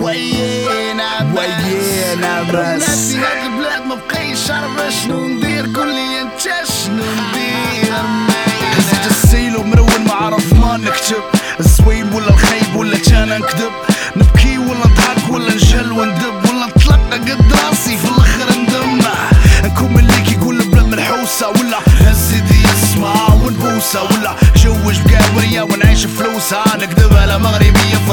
ويانا ويانا بس. في هاد البلاد شنو ندير؟ شنو ندير؟ السيل ومرون ما عرف ما نكتب. الزوين ولا الخيب ولا كان نكذب. نبكي ولا نضحك ولا نجهل وندب. ولا نتلقى قد راسي في الآخر ندم. نكون مليك يقول البلاد منحوسة. ولا هزيدي يسمع ونبوسة. ولا جوج بقاورية ونعيش فلوسها نكذب على مغربية في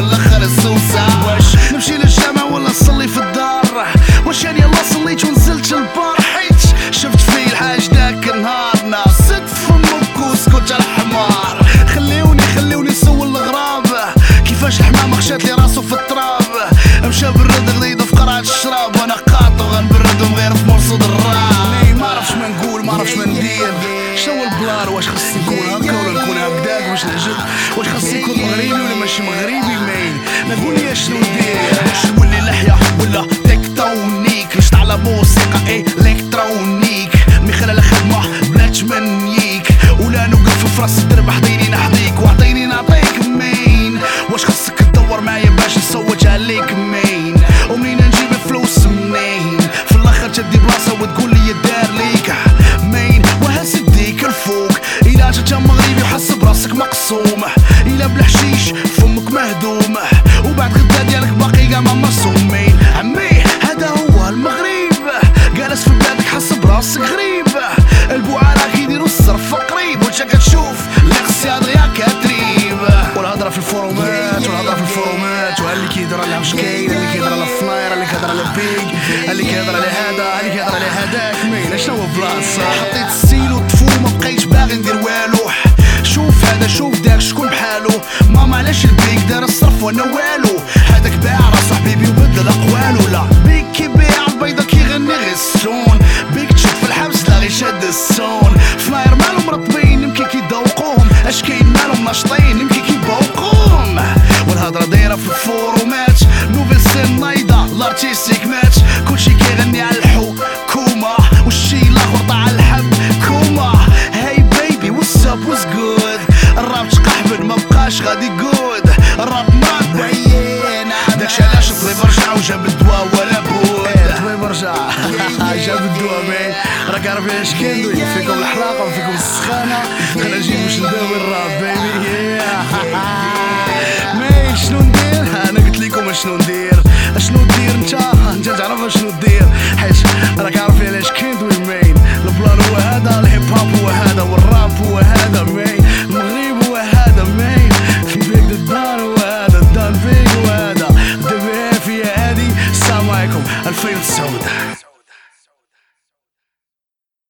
ما ندير شنو ال plan واش خصني نكون هكا ولا نكون هكداك واش نعجب واش خصني نكون مغربي ولا ماشي مغربي؟ مين نقول لي شنو ندير. واش نولي لحية ولا tecktonik؟ نشط على musique électronique. من خلال خدمة بلا تمنيك ولا نوقف في راس الدرب حضيني مقسوم إلى بالحشيش فمك مهدوم وبعد غدا ديالك باقي كاع ما مرسومين عمي هذا هو المغرب. جالس في بلادك حس براسك غريب. البوعة كيديروا الصرف قريب. وانت كتشوف الاقتصاد غير كتريب. والهضرة في الفورومات والهضرة في الفورومات واللي كيهضر على مشكين اللي كيهضر على فلاير اللي كيهضر على بيج اللي كيهضر على هذا اللي كيهضر على هذاك. مين شنو بلاصة؟ حطيت السيل والطفو ما بقيتش باغي ندير والو. هذا شوف داك شكون بحالو ماما علاش البيك دار الصرف وأنا والو؟ هذاك باع راسو حبيبي وبدل اقوالو لا بيك كيبيع البيضة كيغني غير السون بيك تشد في الحبس لا غير شاد السون. فلاير مالهم مرطبين يمكن كيدوقوهم اش كاين مالهم ناشطين يمكن كيبوقوهم والهضرة دايرة في الفورومات نوفيل سين نايضة لارتيستيك ماتش. ما بقاش غادي جود الراب مراد ويانا داكشي علاش الطبيب رجع وجاب الدواء ولا بود؟ الطبيب رجع. جاب الدواء بين. راك عارف اش كندوي فيكم الحلاقة وفيكم السخانة. أنا جيت باش نداوي الراب. feel so nice.